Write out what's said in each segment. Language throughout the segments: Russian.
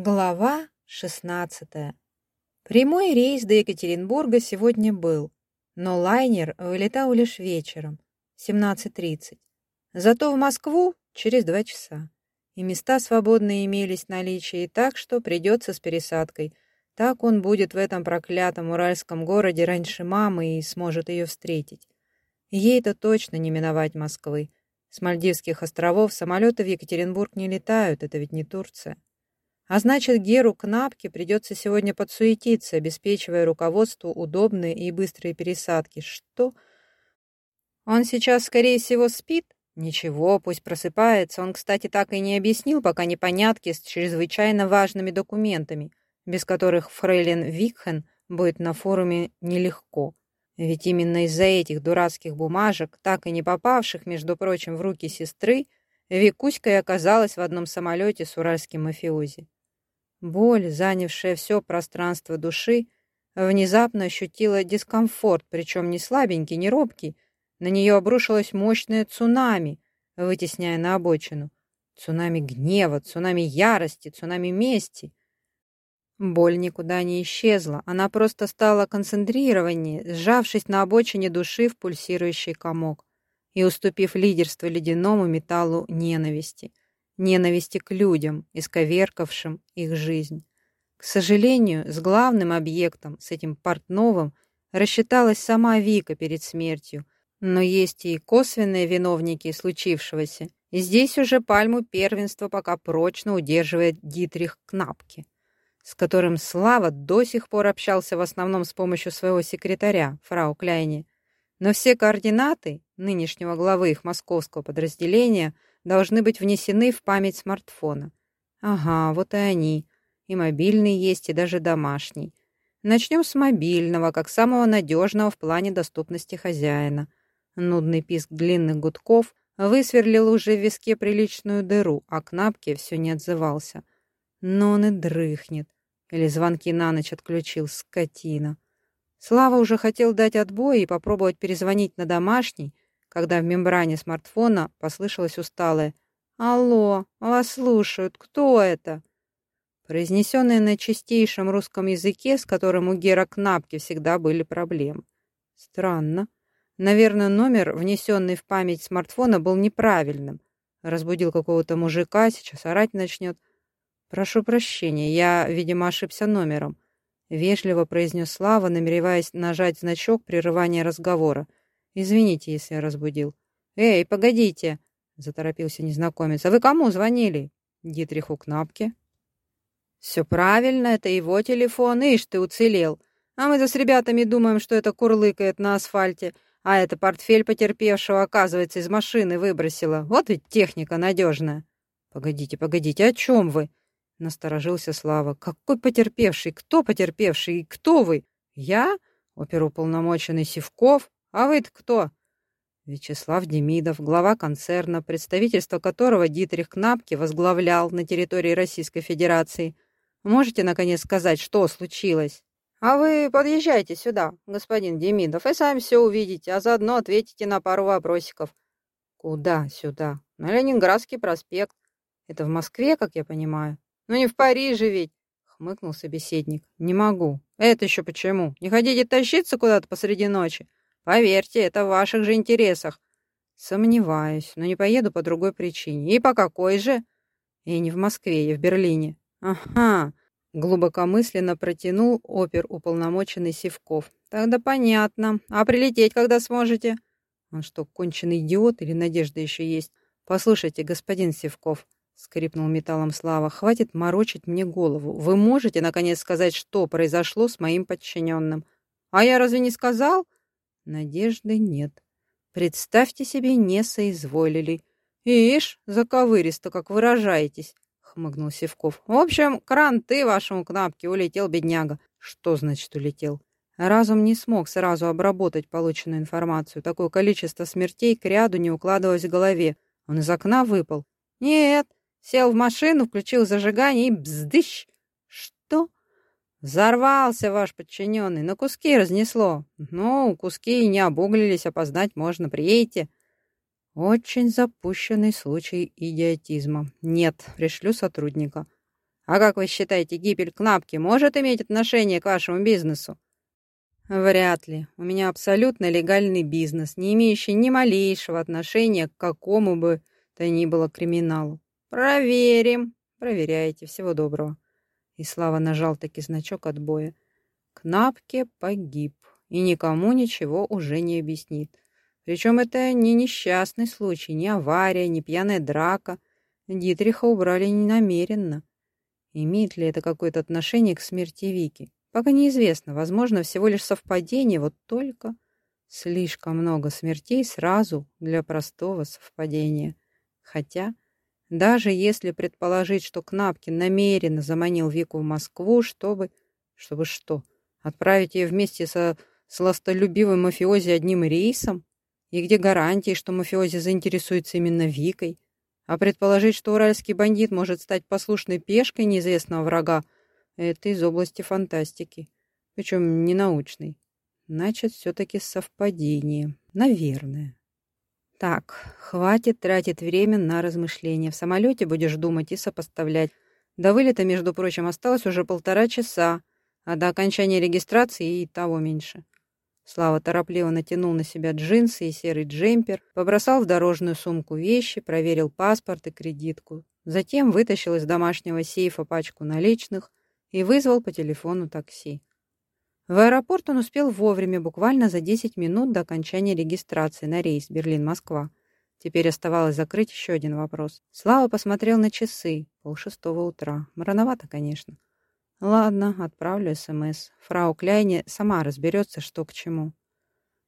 Глава 16. Прямой рейс до Екатеринбурга сегодня был, но лайнер вылетал лишь вечером, 17.30. Зато в Москву через два часа. И места свободные имелись в наличии, так что придется с пересадкой. Так он будет в этом проклятом уральском городе раньше мамы и сможет ее встретить. Ей-то точно не миновать Москвы. С Мальдивских островов самолеты в Екатеринбург не летают, это ведь не Турция. А значит, Геру Кнапке придется сегодня подсуетиться, обеспечивая руководству удобные и быстрые пересадки. Что? Он сейчас, скорее всего, спит? Ничего, пусть просыпается. Он, кстати, так и не объяснил пока непонятки с чрезвычайно важными документами, без которых Фрейлин Викхен будет на форуме нелегко. Ведь именно из-за этих дурацких бумажек, так и не попавших, между прочим, в руки сестры, Викуська и оказалась в одном самолете с уральским мафиози. Боль, занявшая все пространство души, внезапно ощутила дискомфорт, причем не слабенький, не робкий. На нее обрушилось мощное цунами, вытесняя на обочину. Цунами гнева, цунами ярости, цунами мести. Боль никуда не исчезла, она просто стала концентрированнее, сжавшись на обочине души в пульсирующий комок и уступив лидерство ледяному металлу ненависти — ненависти к людям, исковеркавшим их жизнь. К сожалению, с главным объектом, с этим Портновым, рассчиталась сама Вика перед смертью, но есть и косвенные виновники случившегося, и здесь уже пальму первенства пока прочно удерживает Дитрих Кнапки, с которым Слава до сих пор общался в основном с помощью своего секретаря, фрау Кляйни, но все координаты нынешнего главы их московского подразделения – должны быть внесены в память смартфона. Ага, вот и они. И мобильный есть, и даже домашний. Начнем с мобильного, как самого надежного в плане доступности хозяина. Нудный писк длинных гудков высверлил уже в виске приличную дыру, а Кнапке все не отзывался. Но он и дрыхнет. Или звонки на ночь отключил, скотина. Слава уже хотел дать отбой и попробовать перезвонить на домашний, когда в мембране смартфона послышалось усталое «Алло, вас слушают, кто это?» произнесенное на чистейшем русском языке, с которым у Гера Кнапки всегда были проблемы. Странно. Наверное, номер, внесенный в память смартфона, был неправильным. Разбудил какого-то мужика, сейчас орать начнет. «Прошу прощения, я, видимо, ошибся номером», — вежливо произнес Слава, намереваясь нажать значок прерывания разговора — Извините, если я разбудил. Эй, погодите, заторопился незнакомец. А вы кому звонили? Дитриху Кнапке. Все правильно, это его телефон, ишь ты уцелел. А мы-то с ребятами думаем, что это курлыкает на асфальте, а это портфель потерпевшего, оказывается, из машины выбросила. Вот ведь техника надежная. Погодите, погодите, о чем вы? Насторожился Слава. Какой потерпевший? Кто потерпевший? Кто вы? Я? Оперуполномоченный Сивков? А вы-то кто? Вячеслав Демидов, глава концерна, представительство которого Дитрих Кнапки возглавлял на территории Российской Федерации. Можете, наконец, сказать, что случилось? А вы подъезжайте сюда, господин Демидов, и сами все увидите, а заодно ответите на пару вопросиков. Куда сюда? На Ленинградский проспект. Это в Москве, как я понимаю. Ну не в Париже ведь, хмыкнул собеседник. Не могу. Это еще почему? Не хотите тащиться куда-то посреди ночи? Поверьте, это в ваших же интересах. Сомневаюсь, но не поеду по другой причине. И по какой же? И не в Москве, я в Берлине. Ага, глубокомысленно протянул опер уполномоченный Сивков. Тогда понятно. А прилететь когда сможете? Он что, конченый идиот или надежда еще есть? Послушайте, господин Сивков, скрипнул металлом Слава, хватит морочить мне голову. Вы можете, наконец, сказать, что произошло с моим подчиненным? А я разве не сказал? Надежды нет. Представьте себе, не соизволили. Ишь, заковыристо, как выражаетесь, хмыгнул Севков. В общем, кранты вашему кнапке улетел бедняга. Что значит улетел? Разум не смог сразу обработать полученную информацию. Такое количество смертей к ряду не укладывалось в голове. Он из окна выпал. Нет, сел в машину, включил зажигание и бздыщ. Что? Взорвался ваш подчиненный, на куски разнесло. Ну, куски не обуглились, опознать можно, приедете. Очень запущенный случай идиотизма. Нет, пришлю сотрудника. А как вы считаете, гибель Кнапки может иметь отношение к вашему бизнесу? Вряд ли. У меня абсолютно легальный бизнес, не имеющий ни малейшего отношения к какому бы то ни было криминалу. Проверим. Проверяйте. Всего доброго. И Слава нажал таки значок отбоя. Кнапке погиб и никому ничего уже не объяснит. Причем это не несчастный случай, не авария, не пьяная драка. Дитриха убрали ненамеренно. Имеет ли это какое-то отношение к смерти Вики? Пока неизвестно. Возможно, всего лишь совпадение, вот только слишком много смертей сразу для простого совпадения. Хотя, даже если предположить, что Кнапкин намеренно заманил Вику в Москву, чтобы... Чтобы что? Отправить ее вместе со сластолюбивым мафиози одним рейсом? И где гарантии, что мафиози заинтересуется именно Викой? А предположить, что уральский бандит может стать послушной пешкой неизвестного врага, это из области фантастики. Причем не научной. Значит, все-таки совпадение. Наверное. Так, хватит тратить время на размышления. В самолете будешь думать и сопоставлять. До вылета, между прочим, осталось уже полтора часа, а до окончания регистрации и того меньше. Слава торопливо натянул на себя джинсы и серый джемпер, побросал в дорожную сумку вещи, проверил паспорт и кредитку. Затем вытащил из домашнего сейфа пачку наличных и вызвал по телефону такси. В аэропорт он успел вовремя, буквально за 10 минут до окончания регистрации на рейс Берлин-Москва. Теперь оставалось закрыть еще один вопрос. Слава посмотрел на часы. Полшестого утра. Рановато, конечно. Ладно, отправлю СМС. Фрау Кляйне сама разберется, что к чему.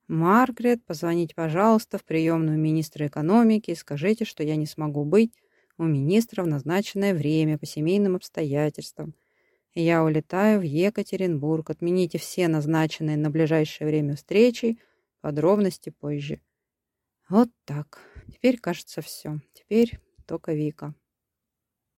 Маргарет, позвоните, пожалуйста, в приемную министра экономики и скажите, что я не смогу быть у министра в назначенное время по семейным обстоятельствам. Я улетаю в Екатеринбург. Отмените все назначенные на ближайшее время встречи. Подробности позже. Вот так. Теперь, кажется, все. Теперь только Вика.